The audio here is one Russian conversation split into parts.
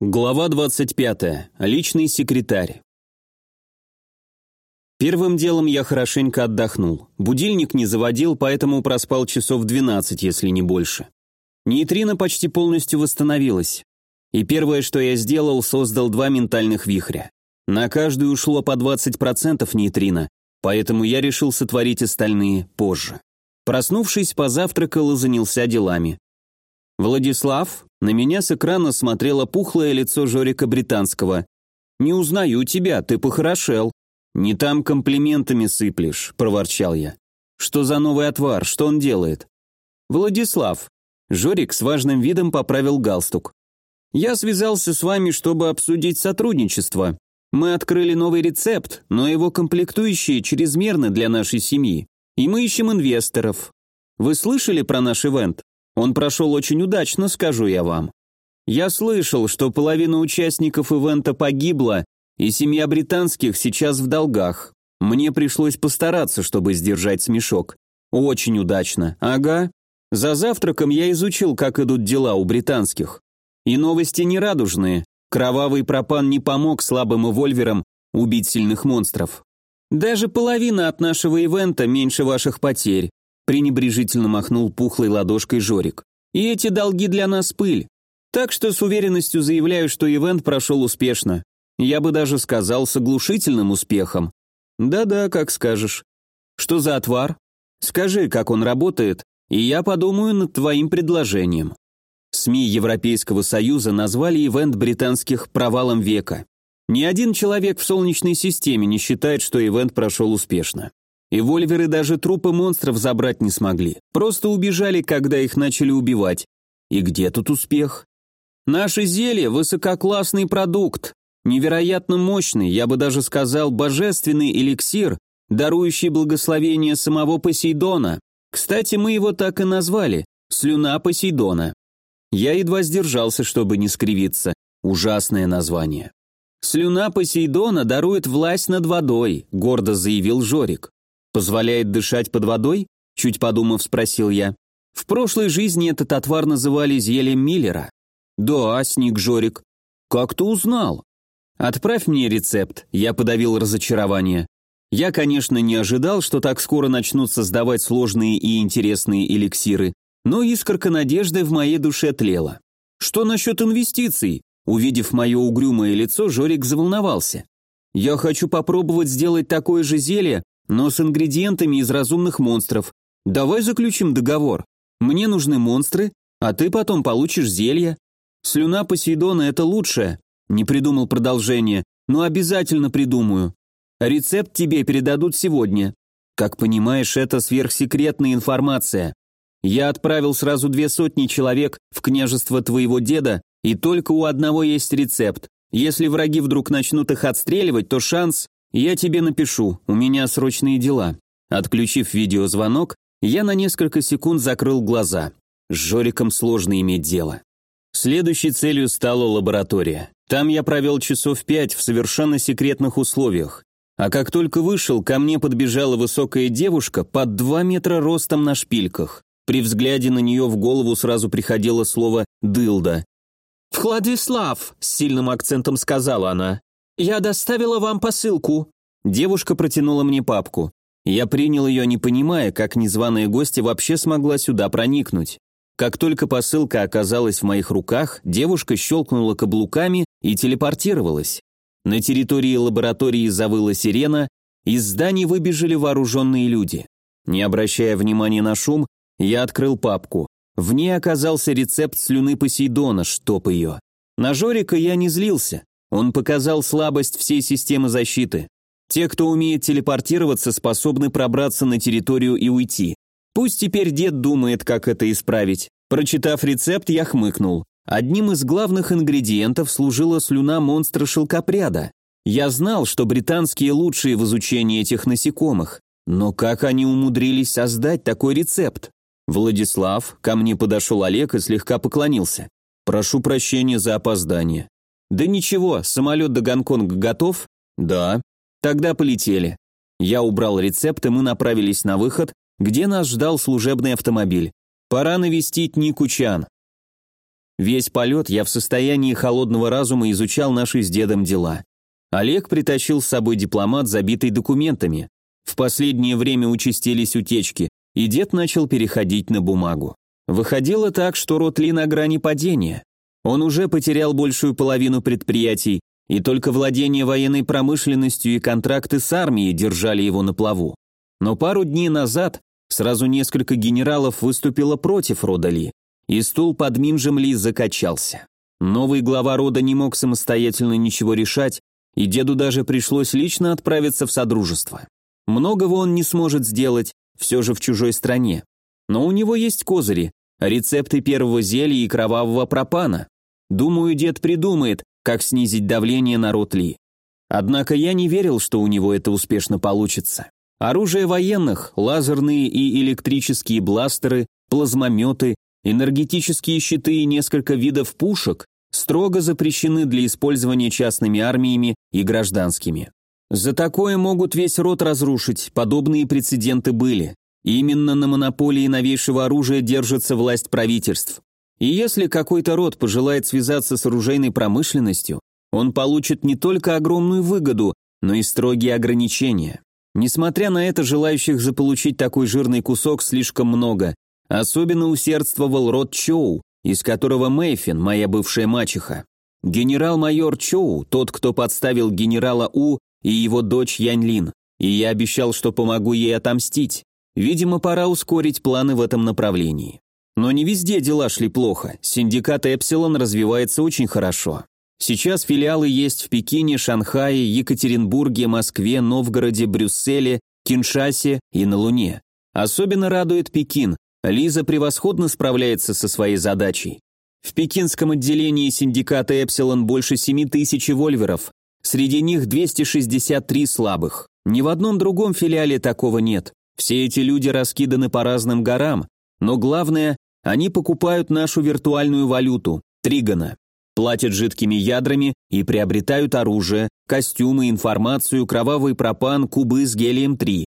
Глава 25. Личный секретарь. Первым делом я хорошенько отдохнул. Будильник не заводил, поэтому проспал часов 12, если не больше. Нейтрино почти полностью восстановилась. И первое, что я сделал, создал два ментальных вихря. На каждую ушло по 20% нейтрино, поэтому я решил сотворить остальные позже. Проснувшись, позавтракал и занялся делами. «Владислав?» На меня с экрана смотрело пухлое лицо Жорика Британского. «Не узнаю тебя, ты похорошел». «Не там комплиментами сыплешь», — проворчал я. «Что за новый отвар? Что он делает?» «Владислав». Жорик с важным видом поправил галстук. «Я связался с вами, чтобы обсудить сотрудничество. Мы открыли новый рецепт, но его комплектующие чрезмерны для нашей семьи. И мы ищем инвесторов. Вы слышали про наш ивент? Он прошел очень удачно, скажу я вам. Я слышал, что половина участников ивента погибла, и семья британских сейчас в долгах. Мне пришлось постараться, чтобы сдержать смешок. Очень удачно. Ага. За завтраком я изучил, как идут дела у британских. И новости нерадужные. Кровавый пропан не помог слабым эвольверам убить сильных монстров. Даже половина от нашего ивента меньше ваших потерь пренебрежительно махнул пухлой ладошкой Жорик. «И эти долги для нас пыль. Так что с уверенностью заявляю, что ивент прошел успешно. Я бы даже сказал, с оглушительным успехом. Да-да, как скажешь. Что за отвар? Скажи, как он работает, и я подумаю над твоим предложением». СМИ Европейского Союза назвали ивент британских провалом века. Ни один человек в Солнечной системе не считает, что ивент прошел успешно. И вольверы даже трупы монстров забрать не смогли. Просто убежали, когда их начали убивать. И где тут успех? Наше зелье – высококлассный продукт. Невероятно мощный, я бы даже сказал, божественный эликсир, дарующий благословение самого Посейдона. Кстати, мы его так и назвали – слюна Посейдона. Я едва сдержался, чтобы не скривиться. Ужасное название. «Слюна Посейдона дарует власть над водой», – гордо заявил Жорик. «Позволяет дышать под водой?» Чуть подумав, спросил я. «В прошлой жизни этот отвар называли зельем Миллера». «Да, сник Жорик». «Как ты узнал?» «Отправь мне рецепт», я подавил разочарование. Я, конечно, не ожидал, что так скоро начнут создавать сложные и интересные эликсиры, но искорка надежды в моей душе тлела. Что насчет инвестиций? Увидев мое угрюмое лицо, Жорик заволновался. Я хочу попробовать сделать такое же зелье, но с ингредиентами из разумных монстров. Давай заключим договор. Мне нужны монстры, а ты потом получишь зелье. Слюна Посейдона – это лучшее. Не придумал продолжение, но обязательно придумаю. Рецепт тебе передадут сегодня. Как понимаешь, это сверхсекретная информация. Я отправил сразу две сотни человек в княжество твоего деда, и только у одного есть рецепт. Если враги вдруг начнут их отстреливать, то шанс «Я тебе напишу, у меня срочные дела». Отключив видеозвонок, я на несколько секунд закрыл глаза. С Жориком сложно иметь дело. Следующей целью стала лаборатория. Там я провел часов пять в совершенно секретных условиях. А как только вышел, ко мне подбежала высокая девушка под два метра ростом на шпильках. При взгляде на нее в голову сразу приходило слово «дылда». «Владислав», — с сильным акцентом сказала она, «Я доставила вам посылку». Девушка протянула мне папку. Я принял ее, не понимая, как незваная гостья вообще смогла сюда проникнуть. Как только посылка оказалась в моих руках, девушка щелкнула каблуками и телепортировалась. На территории лаборатории завыла сирена, из зданий выбежали вооруженные люди. Не обращая внимания на шум, я открыл папку. В ней оказался рецепт слюны Посейдона, чтоб ее. На Жорика я не злился. Он показал слабость всей системы защиты. Те, кто умеет телепортироваться, способны пробраться на территорию и уйти. Пусть теперь дед думает, как это исправить. Прочитав рецепт, я хмыкнул. Одним из главных ингредиентов служила слюна монстра шелкопряда. Я знал, что британские лучшие в изучении этих насекомых. Но как они умудрились создать такой рецепт? Владислав, ко мне подошел Олег и слегка поклонился. Прошу прощения за опоздание. «Да ничего, самолет до Гонконга готов?» «Да». «Тогда полетели». Я убрал рецепт, и мы направились на выход, где нас ждал служебный автомобиль. Пора навестить Нику Чан. Весь полет я в состоянии холодного разума изучал наши с дедом дела. Олег притащил с собой дипломат, забитый документами. В последнее время участились утечки, и дед начал переходить на бумагу. Выходило так, что Ротли на грани падения. Он уже потерял большую половину предприятий, и только владение военной промышленностью и контракты с армией держали его на плаву. Но пару дней назад сразу несколько генералов выступило против рода Ли, и стул под Минжем Ли закачался. Новый глава рода не мог самостоятельно ничего решать, и деду даже пришлось лично отправиться в Содружество. Многого он не сможет сделать, все же в чужой стране. Но у него есть козыри, рецепты первого зелья и кровавого пропана. Думаю, дед придумает, как снизить давление на род Ли. Однако я не верил, что у него это успешно получится. Оружие военных, лазерные и электрические бластеры, плазмометы, энергетические щиты и несколько видов пушек строго запрещены для использования частными армиями и гражданскими. За такое могут весь род разрушить, подобные прецеденты были. именно на монополии новейшего оружия держится власть правительств. И если какой-то род пожелает связаться с оружейной промышленностью, он получит не только огромную выгоду, но и строгие ограничения. Несмотря на это, желающих заполучить такой жирный кусок слишком много. Особенно усердствовал род Чоу, из которого Мэйфин, моя бывшая мачеха. Генерал-майор Чоу, тот, кто подставил генерала У и его дочь Яньлин, и я обещал, что помогу ей отомстить. Видимо, пора ускорить планы в этом направлении. Но не везде дела шли плохо. Синдикат Эпсилон развивается очень хорошо. Сейчас филиалы есть в Пекине, Шанхае, Екатеринбурге, Москве, Новгороде, Брюсселе, Киншасе и на Луне. Особенно радует Пекин. Лиза превосходно справляется со своей задачей. В пекинском отделении синдиката Эпсилон больше 7 тысяч вольверов. Среди них 263 слабых. Ни в одном другом филиале такого нет. Все эти люди раскиданы по разным горам, но главное, они покупают нашу виртуальную валюту – Тригона, платят жидкими ядрами и приобретают оружие, костюмы, информацию, кровавый пропан, кубы с гелием-3.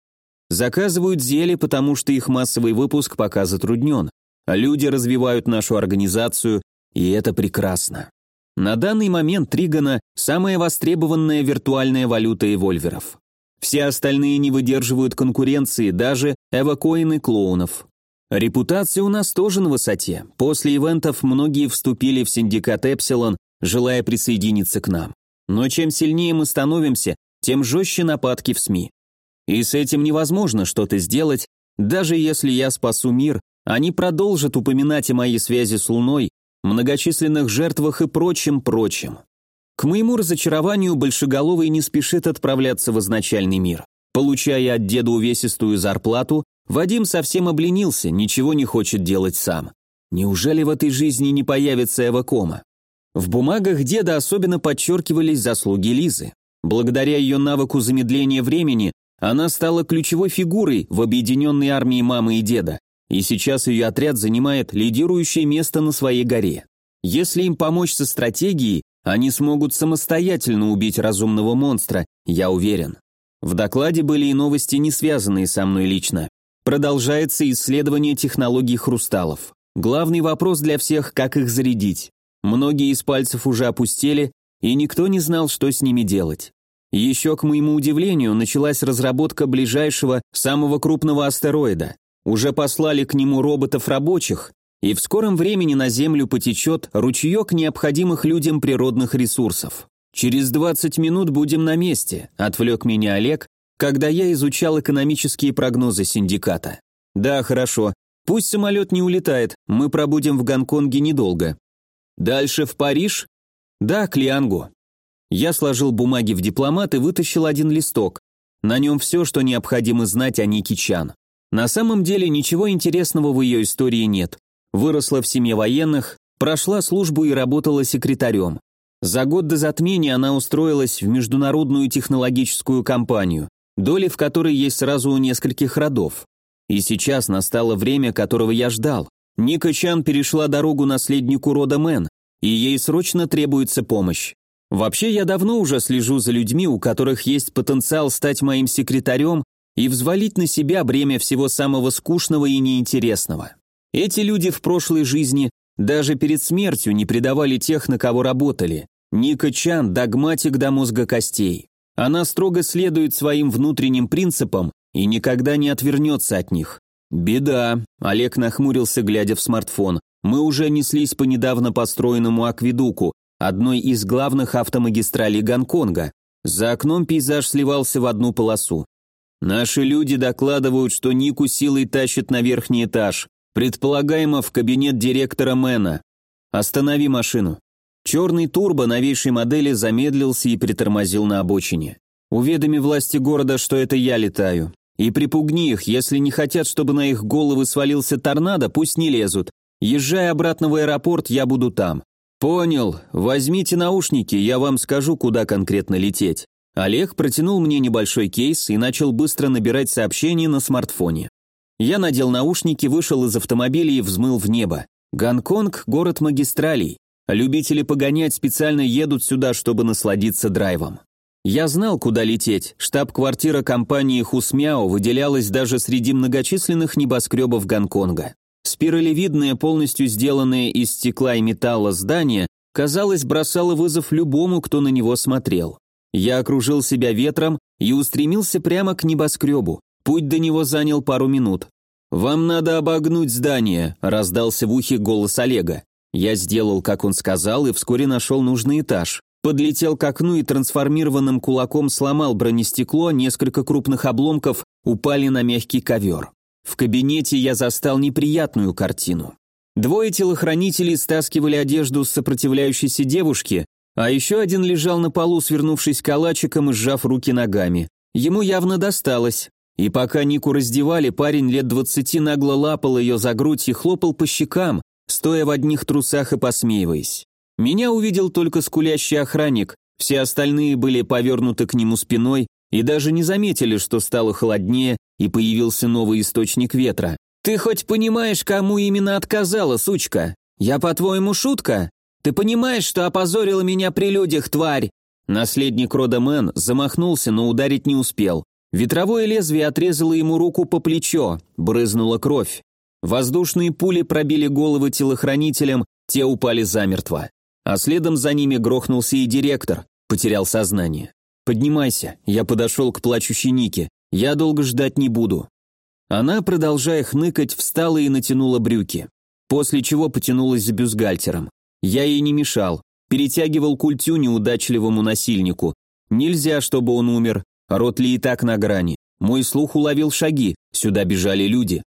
Заказывают зелья, потому что их массовый выпуск пока затруднен. Люди развивают нашу организацию, и это прекрасно. На данный момент Тригона – самая востребованная виртуальная валюта эвольверов. Все остальные не выдерживают конкуренции, даже эвакоины клоунов. Репутация у нас тоже на высоте. После ивентов многие вступили в синдикат Эпсилон, желая присоединиться к нам. Но чем сильнее мы становимся, тем жестче нападки в СМИ. И с этим невозможно что-то сделать, даже если я спасу мир, они продолжат упоминать о моей связи с Луной, многочисленных жертвах и прочем-прочем. К моему разочарованию Большеголовый не спешит отправляться в изначальный мир. Получая от деда увесистую зарплату, Вадим совсем обленился, ничего не хочет делать сам. Неужели в этой жизни не появится эвакома? В бумагах деда особенно подчеркивались заслуги Лизы. Благодаря ее навыку замедления времени она стала ключевой фигурой в объединенной армии мамы и деда, и сейчас ее отряд занимает лидирующее место на своей горе. Если им помочь со стратегией, они смогут самостоятельно убить разумного монстра, я уверен. В докладе были и новости, не связанные со мной лично. Продолжается исследование технологий хрусталов. Главный вопрос для всех, как их зарядить. Многие из пальцев уже опустели, и никто не знал, что с ними делать. Еще, к моему удивлению, началась разработка ближайшего, самого крупного астероида. Уже послали к нему роботов-рабочих, и в скором времени на Землю потечет ручеек необходимых людям природных ресурсов. «Через 20 минут будем на месте», – отвлек меня Олег, когда я изучал экономические прогнозы синдиката. Да, хорошо. Пусть самолет не улетает, мы пробудем в Гонконге недолго. Дальше в Париж? Да, к Лиангу. Я сложил бумаги в дипломат и вытащил один листок. На нем все, что необходимо знать о Ники Чан. На самом деле ничего интересного в ее истории нет. Выросла в семье военных, прошла службу и работала секретарем. За год до затмения она устроилась в международную технологическую компанию доли в которой есть сразу у нескольких родов. И сейчас настало время, которого я ждал. Ника Чан перешла дорогу наследнику рода Мэн, и ей срочно требуется помощь. Вообще, я давно уже слежу за людьми, у которых есть потенциал стать моим секретарем и взвалить на себя бремя всего самого скучного и неинтересного. Эти люди в прошлой жизни Даже перед смертью не предавали тех, на кого работали. Ника Чан – догматик до мозга костей. Она строго следует своим внутренним принципам и никогда не отвернется от них. «Беда», – Олег нахмурился, глядя в смартфон. «Мы уже неслись по недавно построенному акведуку, одной из главных автомагистралей Гонконга. За окном пейзаж сливался в одну полосу. Наши люди докладывают, что Нику силой тащат на верхний этаж, предполагаемо в кабинет директора Мэна. Останови машину. Черный турбо новейшей модели замедлился и притормозил на обочине. Уведоми власти города, что это я летаю. И припугни их, если не хотят, чтобы на их головы свалился торнадо, пусть не лезут. Езжай обратно в аэропорт, я буду там. Понял. Возьмите наушники, я вам скажу, куда конкретно лететь. Олег протянул мне небольшой кейс и начал быстро набирать сообщения на смартфоне. Я надел наушники, вышел из автомобиля и взмыл в небо. Гонконг – город магистралей. Любители погонять специально едут сюда, чтобы насладиться драйвом. Я знал, куда лететь. Штаб-квартира компании Хусмяо выделялась даже среди многочисленных небоскребов Гонконга. Спиралевидное, полностью сделанное из стекла и металла здание, казалось, бросало вызов любому, кто на него смотрел. Я окружил себя ветром и устремился прямо к небоскребу. Путь до него занял пару минут. «Вам надо обогнуть здание», – раздался в ухе голос Олега. Я сделал, как он сказал, и вскоре нашел нужный этаж. Подлетел к окну и трансформированным кулаком сломал бронестекло, несколько крупных обломков упали на мягкий ковер. В кабинете я застал неприятную картину. Двое телохранителей стаскивали одежду с сопротивляющейся девушки, а еще один лежал на полу, свернувшись калачиком и сжав руки ногами. Ему явно досталось. И пока Нику раздевали, парень лет двадцати нагло лапал ее за грудь и хлопал по щекам, стоя в одних трусах и посмеиваясь. Меня увидел только скулящий охранник, все остальные были повернуты к нему спиной и даже не заметили, что стало холоднее и появился новый источник ветра. «Ты хоть понимаешь, кому именно отказала, сучка? Я, по-твоему, шутка? Ты понимаешь, что опозорила меня при людях, тварь?» Наследник рода Мэн замахнулся, но ударить не успел. Ветровое лезвие отрезало ему руку по плечо, брызнула кровь. Воздушные пули пробили головы телохранителям, те упали замертво а следом за ними грохнулся и директор, потерял сознание. «Поднимайся», я подошел к плачущей Нике, «я долго ждать не буду». Она, продолжая хныкать, встала и натянула брюки, после чего потянулась за бюстгальтером. Я ей не мешал, перетягивал культю неудачливому насильнику. Нельзя, чтобы он умер, рот ли и так на грани. Мой слух уловил шаги, сюда бежали люди.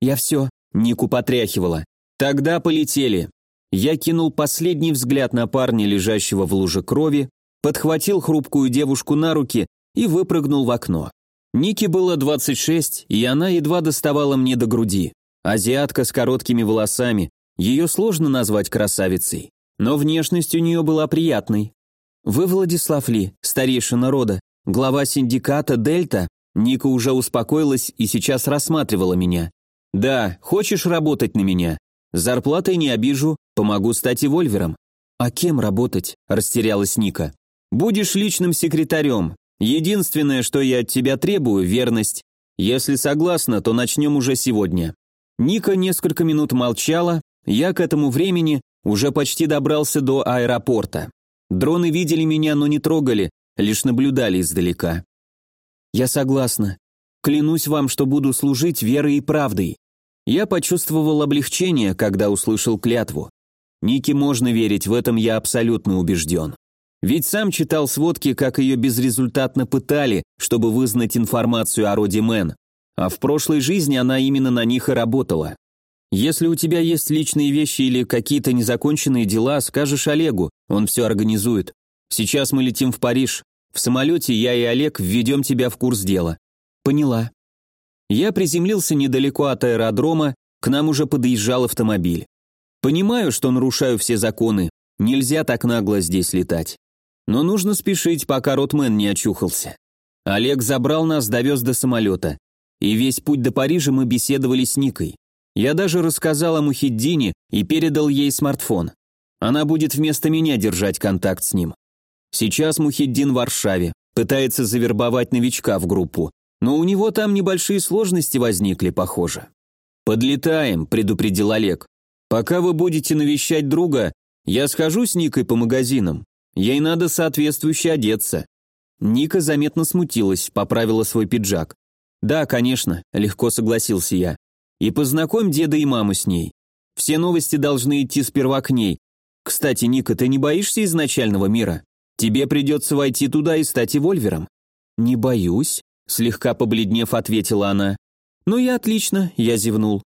Я все, Нику потряхивала. Тогда полетели. Я кинул последний взгляд на парня, лежащего в луже крови, подхватил хрупкую девушку на руки и выпрыгнул в окно. Нике было 26, и она едва доставала мне до груди. Азиатка с короткими волосами, ее сложно назвать красавицей, но внешность у нее была приятной. «Вы Владислав Ли, старейшина рода, глава синдиката «Дельта», Ника уже успокоилась и сейчас рассматривала меня. «Да, хочешь работать на меня? Зарплатой не обижу, помогу стать и вольвером». «А кем работать?» – растерялась Ника. «Будешь личным секретарем. Единственное, что я от тебя требую – верность. Если согласна, то начнем уже сегодня». Ника несколько минут молчала, я к этому времени уже почти добрался до аэропорта. Дроны видели меня, но не трогали, лишь наблюдали издалека. «Я согласна. Клянусь вам, что буду служить верой и правдой. Я почувствовал облегчение, когда услышал клятву. Нике можно верить, в этом я абсолютно убежден. Ведь сам читал сводки, как ее безрезультатно пытали, чтобы вызнать информацию о роде Мэн. А в прошлой жизни она именно на них и работала. Если у тебя есть личные вещи или какие-то незаконченные дела, скажешь Олегу, он все организует. Сейчас мы летим в Париж. В самолете я и Олег введем тебя в курс дела. Поняла. Я приземлился недалеко от аэродрома, к нам уже подъезжал автомобиль. Понимаю, что нарушаю все законы, нельзя так нагло здесь летать. Но нужно спешить, пока Ротмен не очухался. Олег забрал нас, довез до самолета. И весь путь до Парижа мы беседовали с Никой. Я даже рассказал о Мухиддине и передал ей смартфон. Она будет вместо меня держать контакт с ним. Сейчас Мухиддин в Варшаве, пытается завербовать новичка в группу, но у него там небольшие сложности возникли, похоже. «Подлетаем», — предупредил Олег. Пока вы будете навещать друга, я схожу с Никой по магазинам. Ей надо соответствующе одеться». Ника заметно смутилась, поправила свой пиджак. «Да, конечно», — легко согласился я. «И познакомь деда и маму с ней. Все новости должны идти сперва к ней. Кстати, Ника, ты не боишься изначального мира? Тебе придется войти туда и стать эвольвером». «Не боюсь», — слегка побледнев ответила она. «Ну и отлично», — я зевнул.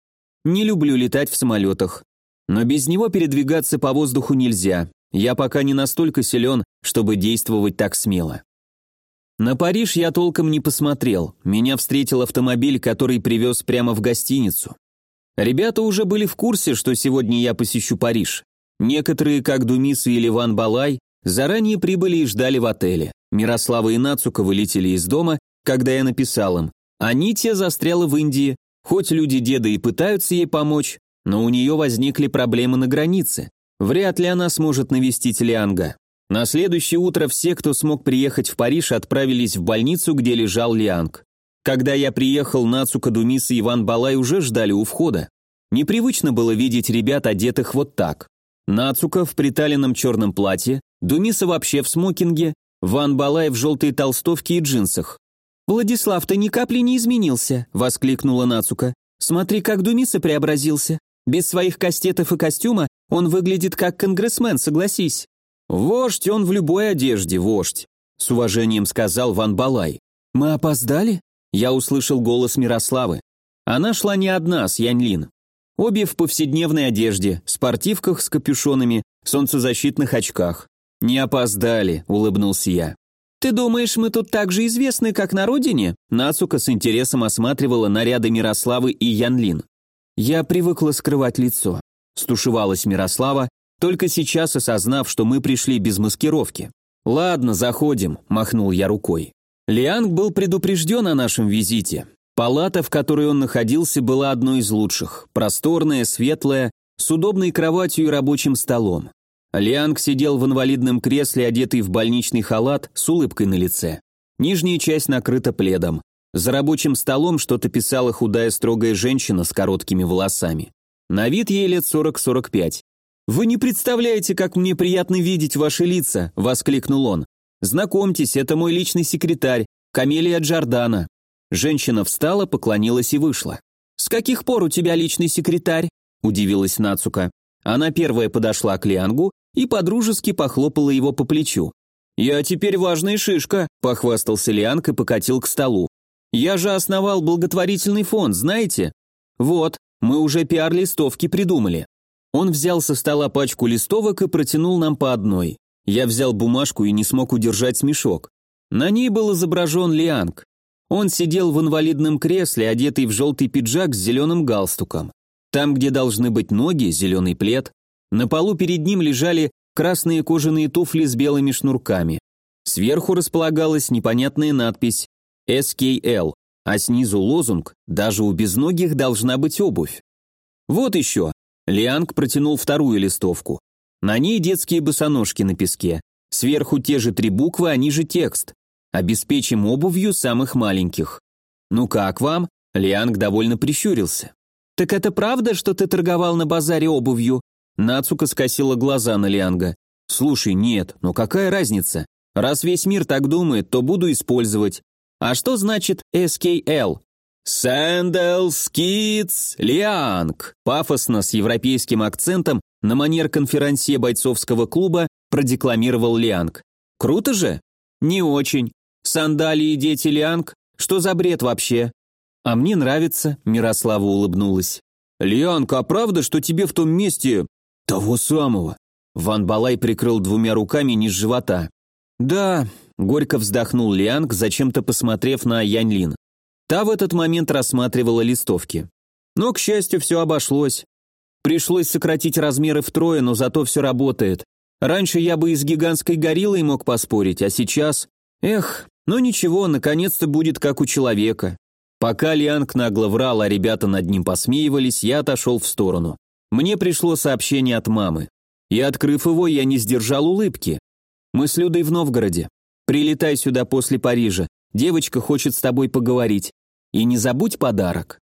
«Не люблю летать в самолетах. Но без него передвигаться по воздуху нельзя. Я пока не настолько силен, чтобы действовать так смело. На Париж я толком не посмотрел. Меня встретил автомобиль, который привез прямо в гостиницу. Ребята уже были в курсе, что сегодня я посещу Париж. Некоторые, как Думис или Ван Балай, заранее прибыли и ждали в отеле. Мирослава и Нацука вылетели из дома, когда я написал им. А Нитя застряла в Индии. Хоть люди деда и пытаются ей помочь, но у нее возникли проблемы на границе. Вряд ли она сможет навестить Лианга. На следующее утро все, кто смог приехать в Париж, отправились в больницу, где лежал Лианг. Когда я приехал, Нацука Думис и Иван Балай уже ждали у входа. Непривычно было видеть ребят, одетых вот так. Нацука в приталенном черном платье, Думиса вообще в смокинге, Ван Балай в желтой толстовке и джинсах. «Владислав, ты ни капли не изменился», — воскликнула Нацука. «Смотри, как Думиса преобразился. Без своих кастетов и костюма он выглядит как конгрессмен, согласись». «Вождь, он в любой одежде, вождь», — с уважением сказал Ван Балай. «Мы опоздали?» Я услышал голос Мирославы. Она шла не одна, с Яньлин. Обе в повседневной одежде, спортивках с капюшонами, солнцезащитных очках. «Не опоздали», — улыбнулся я. «Ты думаешь, мы тут так же известны, как на родине?» Нацука с интересом осматривала наряды Мирославы и Янлин. «Я привыкла скрывать лицо», — стушевалась Мирослава, только сейчас осознав, что мы пришли без маскировки. «Ладно, заходим», — махнул я рукой. Лианг был предупрежден о нашем визите. Палата, в которой он находился, была одной из лучших. Просторная, светлая, с удобной кроватью и рабочим столом. Лианг сидел в инвалидном кресле, одетый в больничный халат, с улыбкой на лице. Нижняя часть накрыта пледом. За рабочим столом что-то писала худая строгая женщина с короткими волосами. На вид ей лет 40-45. «Вы не представляете, как мне приятно видеть ваши лица!» – воскликнул он. «Знакомьтесь, это мой личный секретарь, Камелия Джордана». Женщина встала, поклонилась и вышла. «С каких пор у тебя личный секретарь?» – удивилась Нацука. Она первая подошла к Лиангу и подружески похлопала его по плечу. «Я теперь важная шишка», – похвастался Лианг и покатил к столу. Я же основал благотворительный фонд, знаете? Вот, мы уже пиар-листовки придумали. Он взял со стола пачку листовок и протянул нам по одной. Я взял бумажку и не смог удержать смешок. На ней был изображен Лианг. Он сидел в инвалидном кресле, одетый в желтый пиджак с зеленым галстуком. Там, где должны быть ноги, зеленый плед. На полу перед ним лежали красные кожаные туфли с белыми шнурками. Сверху располагалась непонятная надпись SKL, а снизу лозунг «Даже у безногих должна быть обувь». Вот еще. Лианг протянул вторую листовку. На ней детские босоножки на песке. Сверху те же три буквы, а ниже текст. Обеспечим обувью самых маленьких. Ну как вам? Лианг довольно прищурился. «Так это правда, что ты торговал на базаре обувью?» Нацука скосила глаза на Лианга. «Слушай, нет, но какая разница? Раз весь мир так думает, то буду использовать. А что значит SKL? Sandals Kids Liang. Пафосно с европейским акцентом на манер конферансье бойцовского клуба продекламировал Лианг. Круто же? Не очень. Сандалии дети Лианг? Что за бред вообще? А мне нравится, Мирослава улыбнулась. Лианг, а правда, что тебе в том месте того самого? Ван Балай прикрыл двумя руками низ живота. Да, Горько вздохнул Лианг, зачем-то посмотрев на Яньлин. Та в этот момент рассматривала листовки. Но, к счастью, все обошлось. Пришлось сократить размеры втрое, но зато все работает. Раньше я бы и с гигантской гориллой мог поспорить, а сейчас... Эх, ну ничего, наконец-то будет как у человека. Пока Лианг нагло врал, а ребята над ним посмеивались, я отошел в сторону. Мне пришло сообщение от мамы. И, открыв его, я не сдержал улыбки. Мы с Людой в Новгороде. Прилетай сюда после Парижа. Девочка хочет с тобой поговорить. И не забудь подарок».